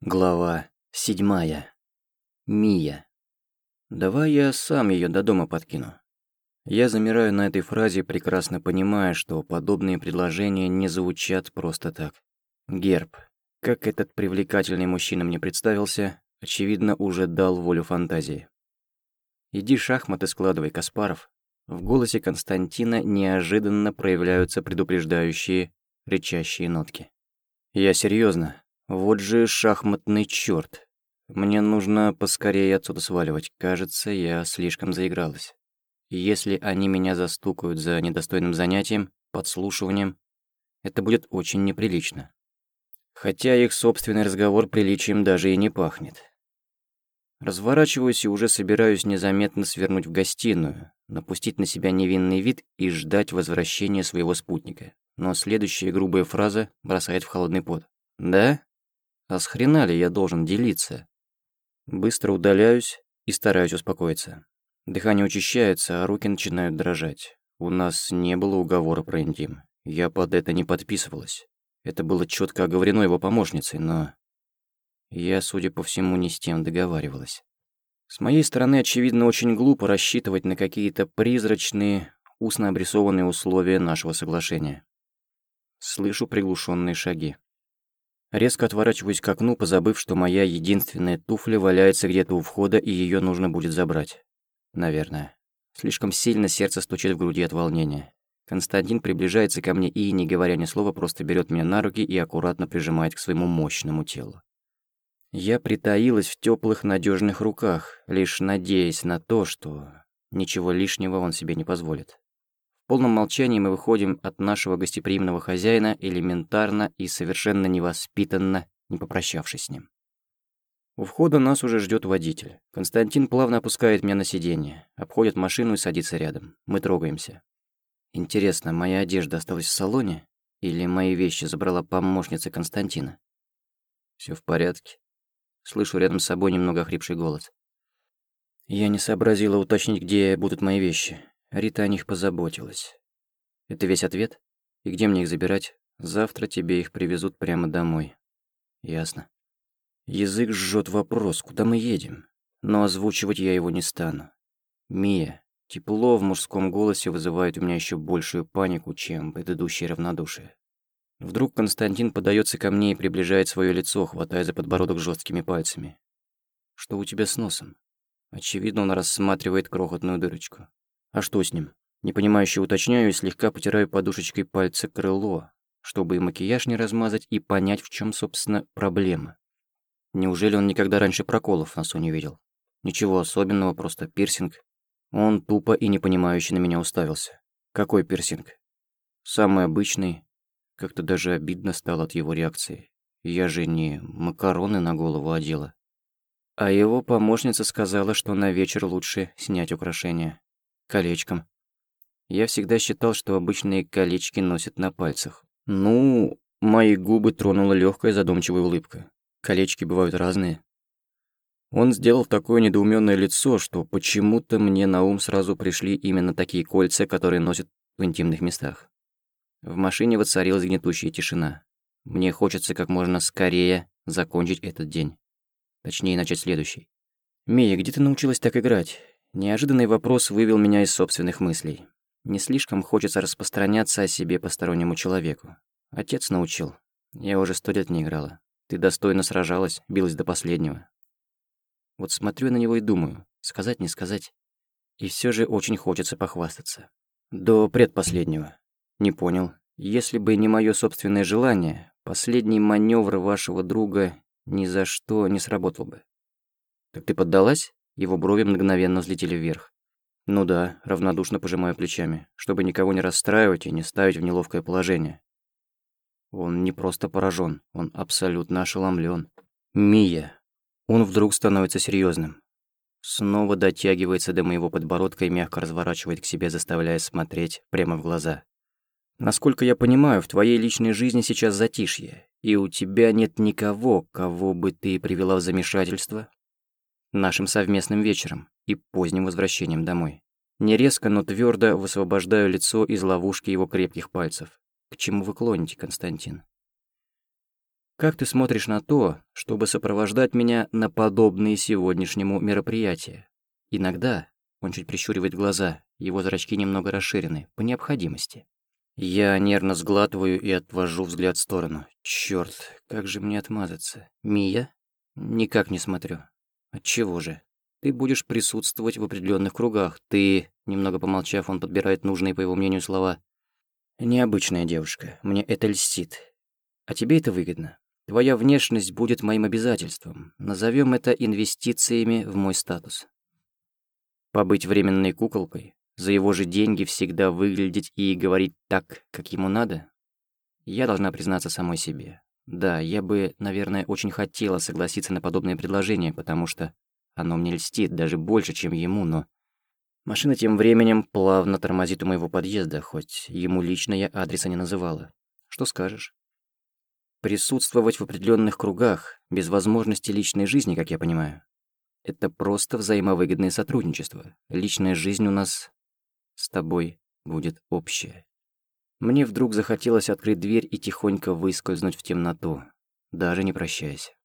Глава седьмая. Мия. Давай я сам ее до дома подкину. Я замираю на этой фразе, прекрасно понимая, что подобные предложения не звучат просто так. Герб. Как этот привлекательный мужчина мне представился, очевидно, уже дал волю фантазии. «Иди шахматы складывай, Каспаров». В голосе Константина неожиданно проявляются предупреждающие, рычащие нотки. «Я серьезно. Вот же шахматный чёрт. Мне нужно поскорее отсюда сваливать. Кажется, я слишком заигралась. Если они меня застукают за недостойным занятием, подслушиванием, это будет очень неприлично. Хотя их собственный разговор приличием даже и не пахнет. Разворачиваюсь и уже собираюсь незаметно свернуть в гостиную, напустить на себя невинный вид и ждать возвращения своего спутника. Но следующая грубая фраза бросает в холодный пот. «Да? А с хрена ли я должен делиться? Быстро удаляюсь и стараюсь успокоиться. Дыхание учащается, а руки начинают дрожать. У нас не было уговора про интим. Я под это не подписывалась. Это было четко оговорено его помощницей, но... Я, судя по всему, не с тем договаривалась. С моей стороны, очевидно, очень глупо рассчитывать на какие-то призрачные, устно обрисованные условия нашего соглашения. Слышу приглушенные шаги. Резко отворачиваюсь к окну, позабыв, что моя единственная туфля валяется где-то у входа, и ее нужно будет забрать. Наверное. Слишком сильно сердце стучит в груди от волнения. Константин приближается ко мне и, не говоря ни слова, просто берет меня на руки и аккуратно прижимает к своему мощному телу. Я притаилась в теплых, надежных руках, лишь надеясь на то, что ничего лишнего он себе не позволит. В полном молчании мы выходим от нашего гостеприимного хозяина элементарно и совершенно невоспитанно, не попрощавшись с ним. У входа нас уже ждет водитель. Константин плавно опускает меня на сиденье, обходит машину и садится рядом. Мы трогаемся. Интересно, моя одежда осталась в салоне? Или мои вещи забрала помощница Константина? Все в порядке. Слышу рядом с собой немного охрипший голос. Я не сообразила уточнить, где будут мои вещи. Рита о них позаботилась. Это весь ответ? И где мне их забирать? Завтра тебе их привезут прямо домой. Ясно. Язык жжет вопрос, куда мы едем? Но озвучивать я его не стану. Мия. Тепло в мужском голосе вызывает у меня еще большую панику, чем предыдущее равнодушие. Вдруг Константин подается ко мне и приближает свое лицо, хватая за подбородок жесткими пальцами. Что у тебя с носом? Очевидно, он рассматривает крохотную дырочку. А что с ним? Непонимающе уточняю и слегка потираю подушечкой пальца крыло, чтобы и макияж не размазать, и понять, в чем, собственно, проблема. Неужели он никогда раньше проколов в носу не видел? Ничего особенного, просто пирсинг. Он тупо и непонимающе на меня уставился. Какой пирсинг? Самый обычный. Как-то даже обидно стало от его реакции. Я же не макароны на голову одела. А его помощница сказала, что на вечер лучше снять украшения колечком. Я всегда считал, что обычные колечки носят на пальцах. Ну, мои губы тронула легкая задумчивая улыбка. Колечки бывают разные. Он сделал такое недоуменное лицо, что почему-то мне на ум сразу пришли именно такие кольца, которые носят в интимных местах. В машине воцарилась гнетущая тишина. Мне хочется как можно скорее закончить этот день. Точнее, начать следующий. «Мия, где ты научилась так играть? Неожиданный вопрос вывел меня из собственных мыслей. Не слишком хочется распространяться о себе постороннему человеку. Отец научил. Я уже сто лет не играла. Ты достойно сражалась, билась до последнего. Вот смотрю на него и думаю, сказать не сказать. И все же очень хочется похвастаться. До предпоследнего. Не понял. Если бы не мое собственное желание, последний маневр вашего друга ни за что не сработал бы. Так ты поддалась? Его брови мгновенно взлетели вверх. Ну да, равнодушно пожимаю плечами, чтобы никого не расстраивать и не ставить в неловкое положение. Он не просто поражен, он абсолютно ошеломлен. Мия. Он вдруг становится серьезным. Снова дотягивается до моего подбородка и мягко разворачивает к себе, заставляя смотреть прямо в глаза. Насколько я понимаю, в твоей личной жизни сейчас затишье, и у тебя нет никого, кого бы ты привела в замешательство, нашим совместным вечером и поздним возвращением домой. Не резко, но твердо высвобождаю лицо из ловушки его крепких пальцев. К чему вы клоните, Константин? Как ты смотришь на то, чтобы сопровождать меня на подобные сегодняшнему мероприятия? Иногда, он чуть прищуривает глаза, его зрачки немного расширены, по необходимости. Я нервно сглатываю и отвожу взгляд в сторону. Чёрт, как же мне отмазаться? Мия? Никак не смотрю. Отчего же? Ты будешь присутствовать в определенных кругах. Ты, немного помолчав, он подбирает нужные, по его мнению, слова. Необычная девушка. Мне это льстит. А тебе это выгодно. Твоя внешность будет моим обязательством. Назовем это инвестициями в мой статус. Побыть временной куколкой, за его же деньги всегда выглядеть и говорить так, как ему надо? Я должна признаться самой себе. Да, я бы, наверное, очень хотела согласиться на подобное предложение, потому что оно мне льстит даже больше, чем ему, но... Машина тем временем плавно тормозит у моего подъезда, хоть ему лично я адреса не называла. Что скажешь? Присутствовать в определенных кругах, без возможности личной жизни, как я понимаю. Это просто взаимовыгодное сотрудничество. Личная жизнь у нас с тобой будет общая. Мне вдруг захотелось открыть дверь и тихонько выскользнуть в темноту, даже не прощаясь.